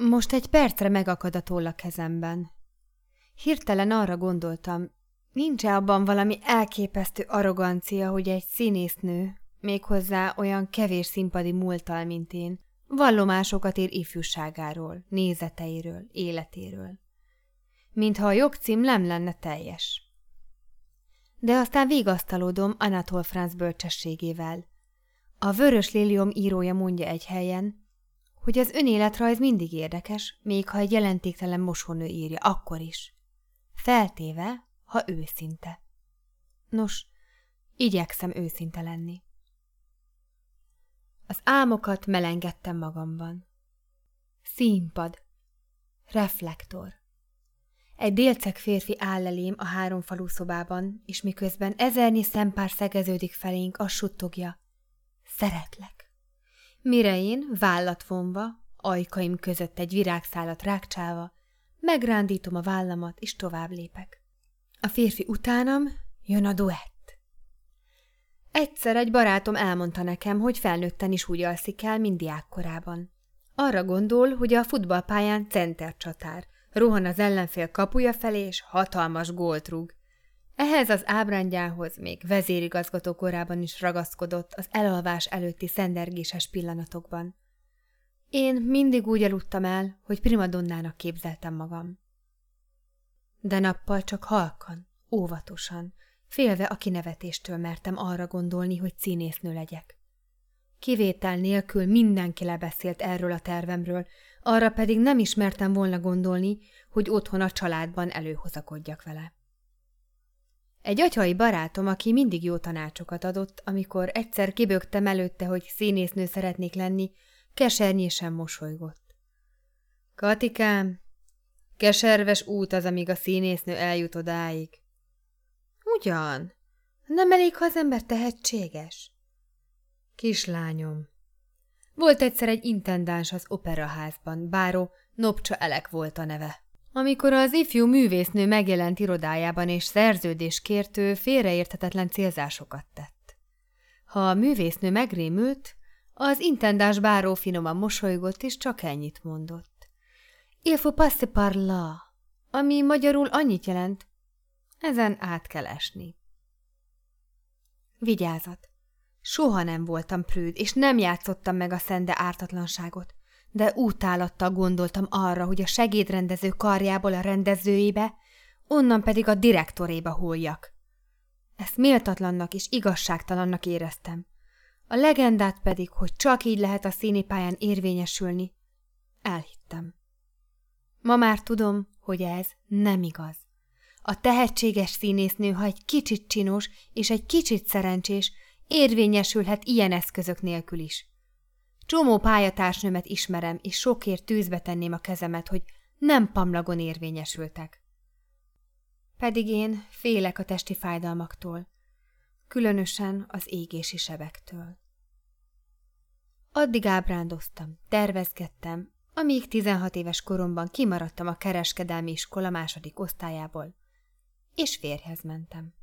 Most egy percre megakad a toll a kezemben. Hirtelen arra gondoltam, nincs-e abban valami elképesztő arrogancia, hogy egy színésznő, méghozzá olyan kevés színpadi múltal, mint én, vallomásokat ér ifjúságáról, nézeteiről, életéről. Mintha a jogcím nem lenne teljes. De aztán vigasztalódom Anatol Franz bölcsességével. A Vörös Lilium írója mondja egy helyen, hogy az önéletrajz mindig érdekes, még ha egy jelentéktelen mosónő írja, akkor is. Feltéve, ha őszinte. Nos, igyekszem őszinte lenni. Az álmokat melengedtem magamban. Színpad. Reflektor. Egy délceg férfi áll elém a három falú szobában, és miközben ezernyi szempár szegeződik felénk, azt suttogja. Szeretlek. Mire én, vállat vonva, ajkaim között egy virágszálat rákcsálva, megrándítom a vállamat, és tovább lépek. A férfi utánam jön a duett. Egyszer egy barátom elmondta nekem, hogy felnőtten is úgy alszik el, mint diákkorában. Arra gondol, hogy a futballpályán center csatár, rohan az ellenfél kapuja felé, és hatalmas gólt rúg. Ehhez az ábrándjához még vezérigazgató korában is ragaszkodott az elalvás előtti szendergéses pillanatokban. Én mindig úgy aludtam el, hogy primadonnának képzeltem magam. De nappal csak halkan, óvatosan, Félve a kinevetéstől mertem arra gondolni, hogy színésznő legyek. Kivétel nélkül mindenki lebeszélt erről a tervemről, arra pedig nem ismertem volna gondolni, hogy otthon a családban előhozakodjak vele. Egy atyai barátom, aki mindig jó tanácsokat adott, amikor egyszer kibögtem előtte, hogy színésznő szeretnék lenni, kesernyésen mosolygott. Katikám, keserves út az, amíg a színésznő eljut odáig. Ugyan? Nem elég, ha az ember tehetséges? Kislányom. Volt egyszer egy intendáns az operaházban, báró Nopcsa Elek volt a neve. Amikor az ifjú művésznő megjelent irodájában és szerződés kértő, félreérthetetlen célzásokat tett. Ha a művésznő megrémült, az intendáns báró finoman mosolygott, és csak ennyit mondott. Il faut passer par là, ami magyarul annyit jelent, ezen át kell esni. Vigyázat! Soha nem voltam prűd, és nem játszottam meg a szende ártatlanságot, de útálattal gondoltam arra, hogy a segédrendező karjából a rendezőibe, onnan pedig a direktoréba húljak. Ezt méltatlannak és igazságtalannak éreztem. A legendát pedig, hogy csak így lehet a színipályán érvényesülni, elhittem. Ma már tudom, hogy ez nem igaz. A tehetséges színésznő, ha egy kicsit csinos és egy kicsit szerencsés, érvényesülhet ilyen eszközök nélkül is. Csomó pályatársnőmet ismerem, és sokért tűzbe tenném a kezemet, hogy nem pamlagon érvényesültek. Pedig én félek a testi fájdalmaktól, különösen az égési sebektől. Addig ábrándoztam, tervezgettem, amíg 16 éves koromban kimaradtam a kereskedelmi iskola második osztályából, és férjhez mentem.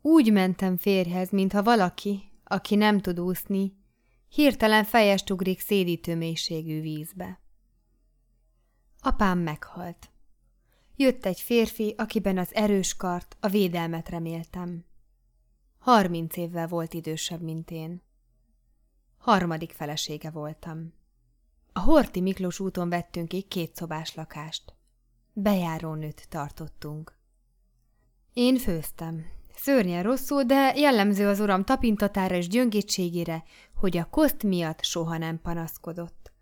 Úgy mentem férjhez, mintha valaki, aki nem tud úszni, hirtelen fejest ugrik szédítő mélységű vízbe. Apám meghalt. Jött egy férfi, akiben az erős kart, a védelmet reméltem. Harminc évvel volt idősebb, mint én. Harmadik felesége voltam. A Horti Miklós úton vettünk ki két szobás lakást. Bejárónőt tartottunk. Én főztem. Szörnyen rosszul, de jellemző az uram tapintatára és gyöngétségére, hogy a koszt miatt soha nem panaszkodott.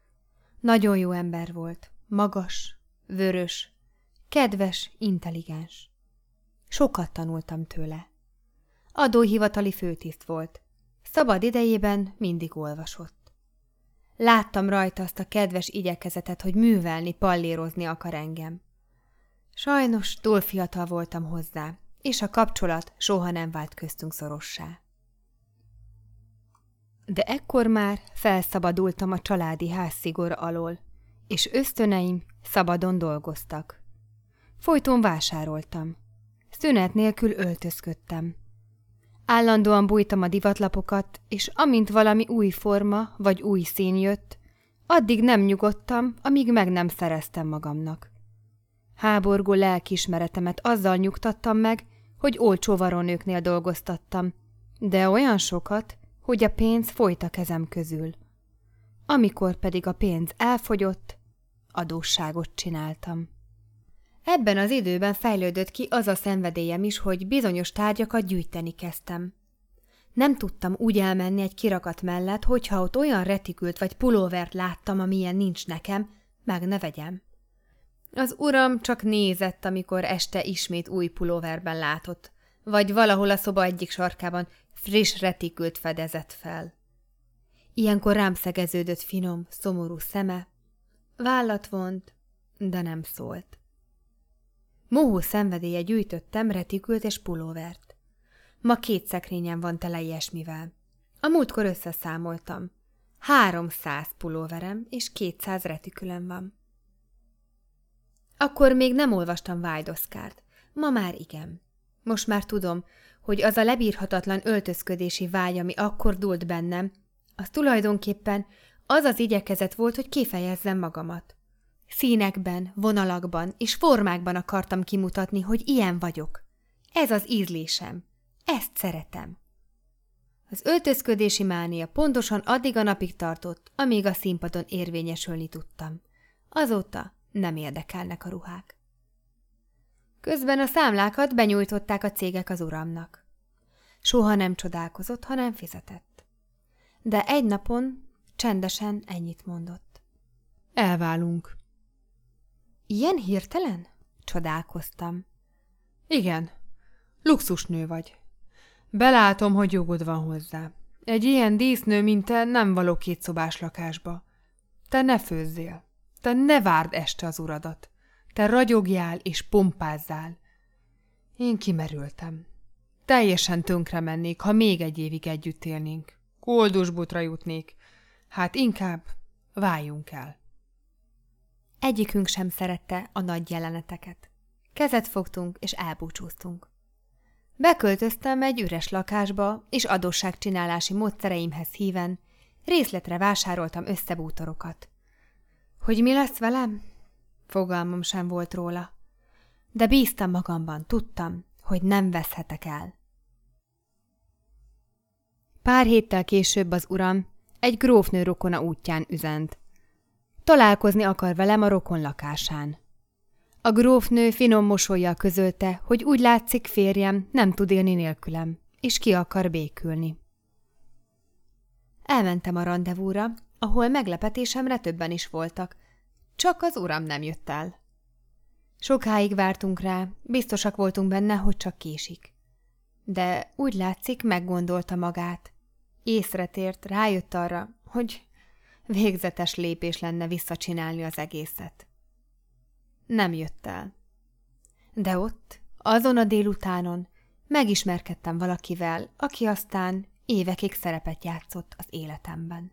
Nagyon jó ember volt, magas, vörös, kedves, intelligens. Sokat tanultam tőle. Adóhivatali főtiszt volt. Szabad idejében mindig olvasott. Láttam rajta azt a kedves igyekezetet, hogy művelni, pallérozni akar engem. Sajnos túl fiatal voltam hozzá, és a kapcsolat soha nem vált köztünk szorossá. De ekkor már felszabadultam a családi házszigor alól, és ösztöneim szabadon dolgoztak. Folyton vásároltam. Szünet nélkül öltözködtem. Állandóan bújtam a divatlapokat, és amint valami új forma vagy új szín jött, addig nem nyugodtam, amíg meg nem szereztem magamnak. Háborgó lelkismeretemet azzal nyugtattam meg, hogy olcsó varonőknél dolgoztattam, de olyan sokat, hogy a pénz folyt a kezem közül. Amikor pedig a pénz elfogyott, adósságot csináltam. Ebben az időben fejlődött ki az a szenvedélyem is, hogy bizonyos tárgyakat gyűjteni kezdtem. Nem tudtam úgy elmenni egy kirakat mellett, hogyha ott olyan retikült vagy pulóvert láttam, amilyen nincs nekem, meg ne vegyem. Az uram csak nézett, amikor este ismét új pulóverben látott, vagy valahol a szoba egyik sarkában friss retikült fedezett fel. Ilyenkor rám szegeződött finom, szomorú szeme, vállat vont, de nem szólt. Mohó szenvedélye gyűjtöttem retikült és pulóvert. Ma két szekrényen van tele ilyesmivel. A múltkor összeszámoltam. Háromszáz pulóverem és kétszáz retikülem van. Akkor még nem olvastam Vájdoszkárt. Ma már igen. Most már tudom, hogy az a lebírhatatlan öltözködési vágy, ami akkor dúlt bennem, az tulajdonképpen az az igyekezet volt, hogy kifejezzem magamat. Színekben, vonalakban és formákban akartam kimutatni, hogy ilyen vagyok. Ez az ízlésem. Ezt szeretem. Az öltözködési mánia pontosan addig a napig tartott, amíg a színpadon érvényesülni tudtam. Azóta nem érdekelnek a ruhák. Közben a számlákat benyújtották a cégek az uramnak. Soha nem csodálkozott, hanem fizetett. De egy napon csendesen ennyit mondott. Elválunk. Ilyen hirtelen? Csodálkoztam. Igen, luxusnő vagy. Belátom, hogy jogod van hozzá. Egy ilyen dísznő, mint te, nem való kétszobás lakásba. Te ne főzzél. Te ne várd este az uradat. Te ragyogjál és pompázzál. Én kimerültem. Teljesen tönkre mennék, ha még egy évig együtt élnénk. Koldusbutra jutnék. Hát inkább váljunk el. Egyikünk sem szerette a nagy jeleneteket. Kezet fogtunk, és elbúcsúztunk. Beköltöztem egy üres lakásba, és adósságcsinálási módszereimhez híven részletre vásároltam összebútorokat. Hogy mi lesz velem? Fogalmam sem volt róla. De bíztam magamban, tudtam, hogy nem veszhetek el. Pár héttel később az uram egy grófnő rokona útján üzent. Találkozni akar velem a rokon lakásán. A grófnő finom mosolyjal közölte, hogy úgy látszik férjem nem tud élni nélkülem, és ki akar békülni. Elmentem a rendezvúra, ahol meglepetésemre többen is voltak, csak az uram nem jött el. Sokáig vártunk rá, biztosak voltunk benne, hogy csak késik. De úgy látszik, meggondolta magát. Észre tért, rájött arra, hogy végzetes lépés lenne visszacsinálni az egészet. Nem jött el. De ott, azon a délutánon megismerkedtem valakivel, aki aztán évekig szerepet játszott az életemben.